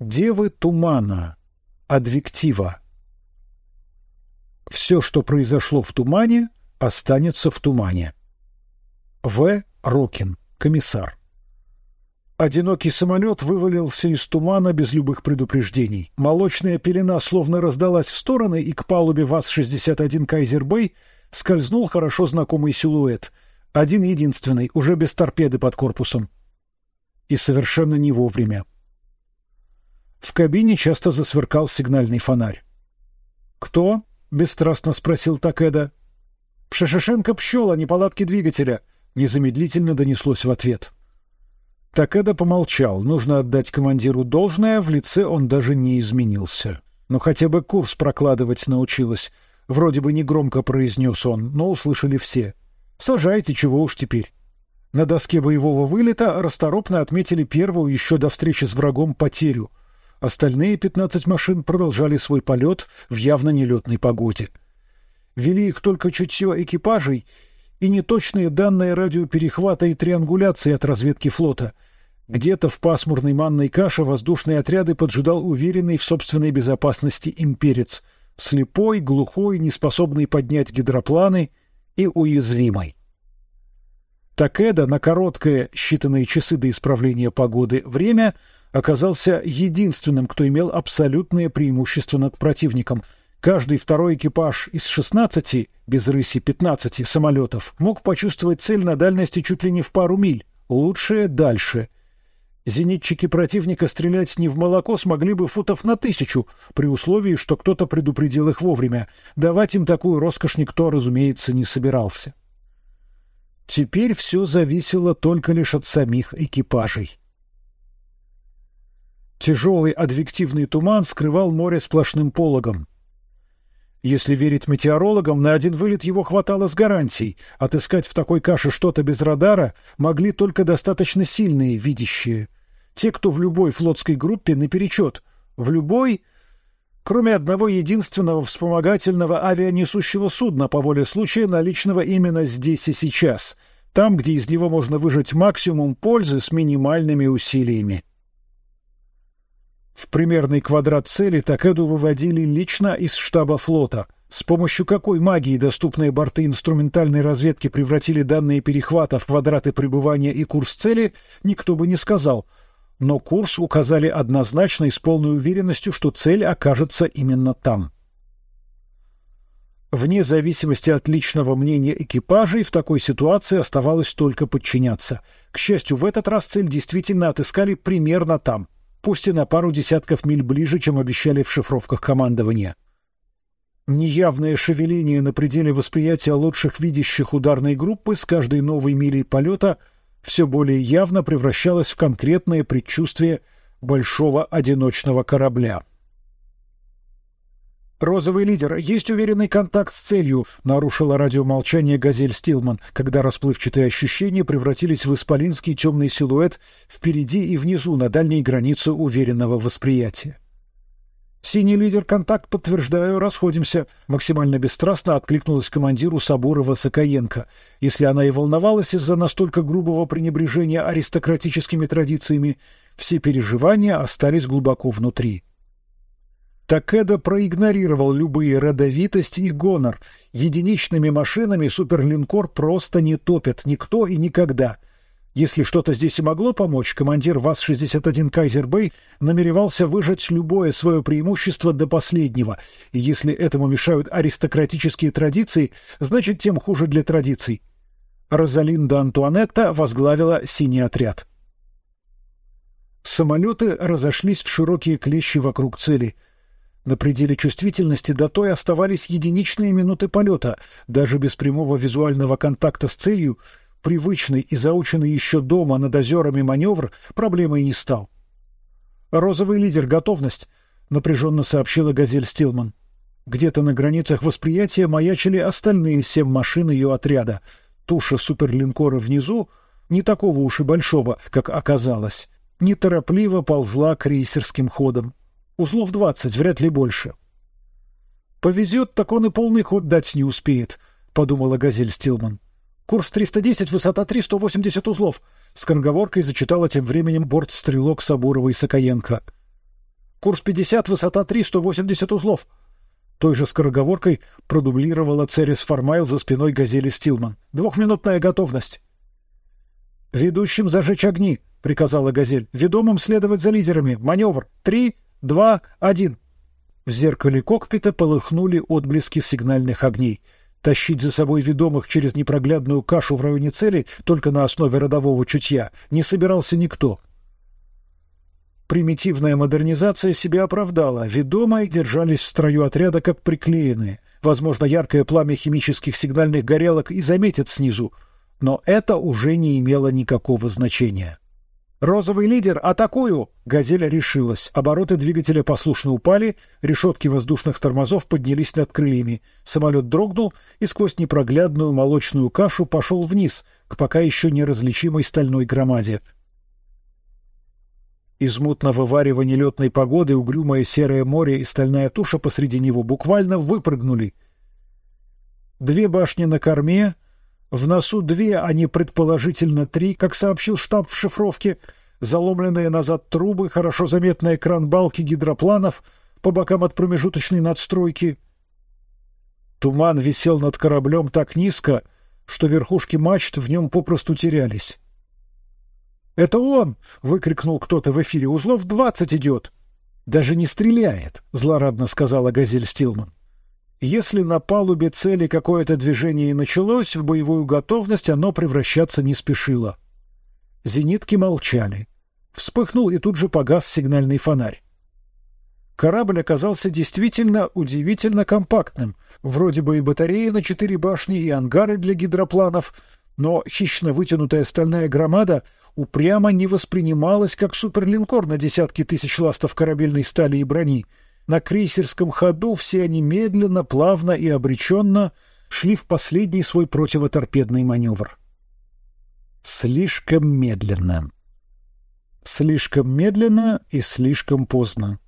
Девы тумана. Адвектива. Все, что произошло в тумане, останется в тумане. В. Рокин, комиссар. Одинокий самолет вывалился из тумана без любых предупреждений. Молочная пелена словно раздалась в стороны, и к палубе ВАЗ-61 Кайзербей скользнул хорошо знакомый силуэт. Один единственный, уже без торпеды под корпусом. И совершенно не вовремя. В кабине часто засверкал сигнальный фонарь. «Кто?» — бесстрастно спросил Такеда. «Пшешешенко пщел, а неполадки двигателя», — незамедлительно донеслось в ответ. Такеда помолчал. Нужно отдать командиру должное, в лице он даже не изменился. Но хотя бы курс прокладывать научилась. Вроде бы негромко произнес он, но услышали все. Сажайте, чего уж теперь. На доске боевого вылета расторопно отметили первую еще до встречи с врагом потерю. Остальные пятнадцать машин продолжали свой полет в явно нелетной погоде. Вели их только чутье экипажей и неточные данные радиоперехвата и триангуляции от разведки флота. Где-то в пасмурной манной каше воздушные отряды поджидал уверенный в собственной безопасности имперец, слепой, глухой, неспособный поднять гидропланы и уязвимый. Такеда на короткое, считанные часы до исправления погоды, время оказался единственным, кто имел абсолютное преимущество над противником — Каждый второй экипаж из 16, без рыси 15 самолетов мог почувствовать цель на дальности чуть ли не в пару миль, лучшее дальше. Зенитчики противника стрелять не в молоко смогли бы футов на тысячу, при условии, что кто-то предупредил их вовремя. Давать им такую роскошь никто, разумеется, не собирался. Теперь все зависело только лишь от самих экипажей. Тяжелый адвективный туман скрывал море сплошным пологом. Если верить метеорологам, на один вылет его хватало с гарантией. Отыскать в такой каше что-то без радара могли только достаточно сильные видящие. Те, кто в любой флотской группе наперечет. В любой, кроме одного единственного вспомогательного авианесущего судна по воле случая, наличного именно здесь и сейчас. Там, где из него можно выжать максимум пользы с минимальными усилиями. В примерный квадрат цели Такеду выводили лично из штаба флота. С помощью какой магии доступные борты инструментальной разведки превратили данные перехвата в квадраты пребывания и курс цели, никто бы не сказал. Но курс указали однозначно и с полной уверенностью, что цель окажется именно там. Вне зависимости от личного мнения экипажей в такой ситуации оставалось только подчиняться. К счастью, в этот раз цель действительно отыскали примерно там — пусть и на пару десятков миль ближе, чем обещали в шифровках командования. Неявное шевеление на пределе восприятия лучших видящих ударной группы с каждой новой милей полета все более явно превращалось в конкретное предчувствие большого одиночного корабля. Розовый лидер, есть уверенный контакт с целью, нарушила радиомолчание Газель Стилман, когда расплывчатые ощущения превратились в исполинский темный силуэт впереди и внизу на дальней границе уверенного восприятия. Синий лидер, контакт подтверждаю, расходимся. Максимально бесстрастно откликнулась командиру Сабурова Сокоенко. Если она и волновалась из-за настолько грубого пренебрежения аристократическими традициями, все переживания остались глубоко внутри. Такеда проигнорировал любые родовитость и гонор. Единичными машинами суперлинкор просто не топят никто и никогда. Если что-то здесь и могло помочь, командир ВАЗ-61 Кайзербей намеревался выжать любое свое преимущество до последнего. И если этому мешают аристократические традиции, значит, тем хуже для традиций. Розалинда Антуанетта возглавила синий отряд. Самолеты разошлись в широкие клещи вокруг цели — на пределе чувствительности до той оставались единичные минуты полета, даже без прямого визуального контакта с целью, привычный и заученный еще дома над озерами маневр проблемой не стал. Розовый лидер готовность, напряженно сообщила Газель Стилман. Где-то на границах восприятия маячили остальные семь машин ее отряда. Туша суперлинкора внизу, не такого уж и большого, как оказалось, неторопливо ползла крейсерским ходом. Узлов двадцать, вряд ли больше. Повезет, так он и полный ход дать не успеет, подумала Газель Стилман. Курс 310, высота 380 узлов. С скороговоркой зачитала тем временем борт стрелок Сабурова и Сокоенко. Курс 50, высота 3, 180 узлов. Той же скороговоркой продублировала Церес Фармайл за спиной газели Стилман. Двухминутная готовность. Ведущим зажечь огни, приказала газель. Ведомым следовать за лидерами. Маневр. Три, два, один. В зеркале кокпита полыхнули отблески сигнальных огней. Тащить за собой ведомых через непроглядную кашу в районе цели только на основе родового чутья не собирался никто. Примитивная модернизация себя оправдала. Ведомые держались в строю отряда как приклеенные. Возможно, яркое пламя химических сигнальных горелок и заметят снизу, но это уже не имело никакого значения. Розовый лидер, атакую! Газель решилась. Обороты двигателя послушно упали, решетки воздушных тормозов поднялись над крыльями. Самолет дрогнул и сквозь непроглядную молочную кашу пошел вниз к пока еще неразличимой стальной громаде. Из мутного варева нелетной погоды угрюмое серое море и стальная туша посреди него буквально выпрыгнули. Две башни на корме, в носу две, а не предположительно три, как сообщил штаб в шифровке, заломленные назад трубы, хорошо заметный экран балки гидропланов по бокам от промежуточной надстройки. Туман висел над кораблем так низко, что верхушки мачт в нем попросту терялись. Это он! выкрикнул кто-то в эфире. Узлов двадцать идет. Даже не стреляет, злорадно сказала Газель Стилман. Если на палубе цели какое-то движение и началось, в боевую готовность оно превращаться не спешило. Зенитки молчали. Вспыхнул и тут же погас сигнальный фонарь. Корабль оказался действительно удивительно компактным. Вроде бы и батареи на четыре башни, и ангары для гидропланов, но хищно вытянутая стальная громада упрямо не воспринималась как суперлинкор на десятки тысяч ластов корабельной стали и брони — на крейсерском ходу все они медленно, плавно и обреченно шли в последний свой противоторпедный маневр. Слишком медленно. Слишком медленно и слишком поздно.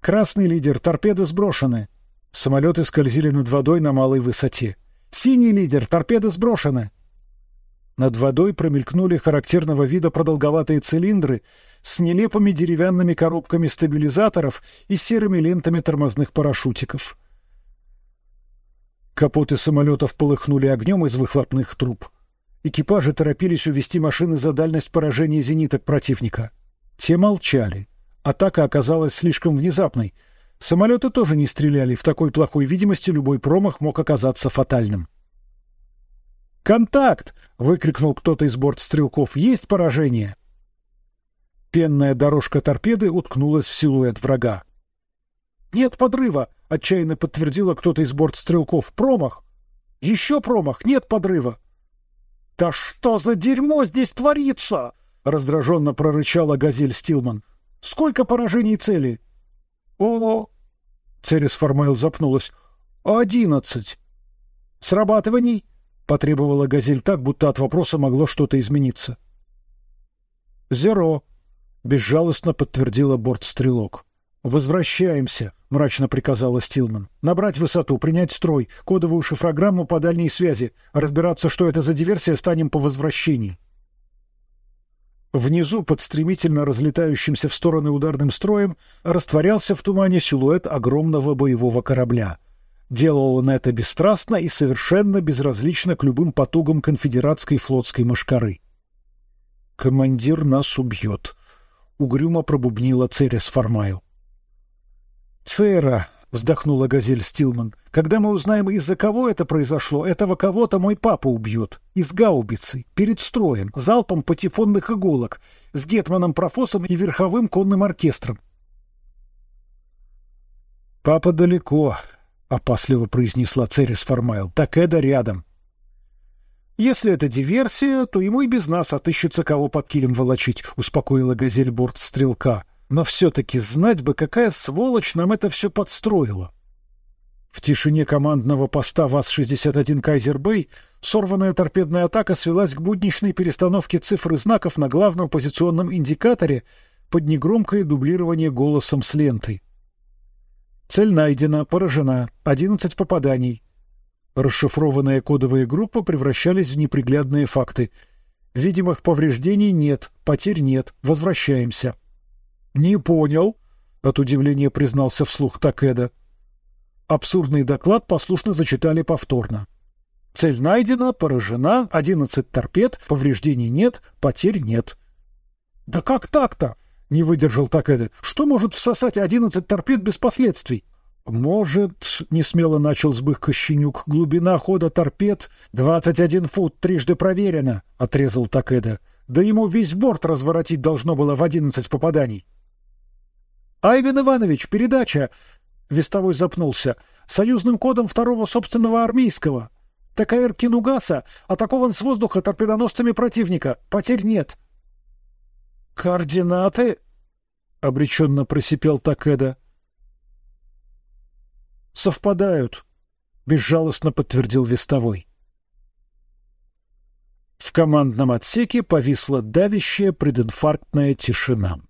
Красный лидер, торпеды сброшены. Самолеты скользили над водой на малой высоте. Синий лидер, торпеды сброшены. Над водой промелькнули характерного вида продолговатые цилиндры с нелепыми деревянными коробками стабилизаторов и серыми лентами тормозных парашютиков. Капоты самолетов полыхнули огнем из выхлопных труб. Экипажи торопились увести машины за дальность поражения зениток противника. Те молчали. Атака оказалась слишком внезапной. Самолеты тоже не стреляли. В такой плохой видимости любой промах мог оказаться фатальным. Контакт! выкрикнул кто-то из бортстрелков. Есть поражение. Пенная дорожка торпеды уткнулась в силуэт врага. Нет подрыва, отчаянно подтвердила кто-то из бортстрелков. Промах. Еще промах. Нет подрыва. Да что за дерьмо здесь творится? раздраженно прорычала Газель Стилман. Сколько поражений цели? О, Церес Формайл запнулась. Одиннадцать. Срабатываний? Потребовала Газель так, будто от вопроса могло что-то измениться. Зеро, безжалостно подтвердила бортстрелок. Возвращаемся, мрачно приказала Стилман. Набрать высоту, принять строй, кодовую шифрограмму по дальней связи, разбираться, что это за диверсия, станем по возвращении. Внизу, под стремительно разлетающимся в стороны ударным строем, растворялся в тумане силуэт огромного боевого корабля. Делал он это бесстрастно и совершенно безразлично к любым потугам конфедератской флотской мошкары. Командир нас убьет, угрюмо пробубнила Церес Фармайл. Цера, вздохнула Газель Стилман. Когда мы узнаем, из-за кого это произошло, этого кого-то мой папа убьет. Из гаубицы, перед строем, залпом патефонных иголок, с гетманом Профосом и верховым конным оркестром. Папа далеко, опасливо произнесла Церис Фармайл. Так Эда рядом. Если это диверсия, то ему и без нас отыщется кого под килем волочить, успокоила Газельборд стрелка. Но все-таки знать бы, какая сволочь нам это все подстроила. В тишине командного поста ВАЗ-61 Кайзер-Бэй сорванная торпедная атака свелась к будничной перестановке цифр и знаков на главном позиционном индикаторе под негромкое дублирование голосом с лентой. Цель найдена, поражена, одиннадцать попаданий. Расшифрованные кодовые группы превращались в неприглядные факты. Видимых повреждений нет, потерь нет, возвращаемся. Не понял. От удивления признался вслух Такеда. Абсурдный доклад послушно зачитали повторно. Цель найдена, поражена, одиннадцать торпед, повреждений нет, потерь нет. Да как так-то? Не выдержал Такеда. Что может всосать одиннадцать торпед без последствий? Может, не смело начал сбых Кощенюк, глубина хода торпед двадцать один фут, трижды проверено, отрезал Такеда. Да ему весь борт разворотить должно было в одиннадцать попаданий. Айвен Иванович, передача. Вестовой запнулся. Союзным кодом второго собственного армейского. ТКР Кинугаса атакован с воздуха торпедоносцами противника. Потерь нет. Координаты? Обреченно просипел Такеда. Совпадают, безжалостно подтвердил Вестовой. В командном отсеке повисла давящая прединфарктная тишина.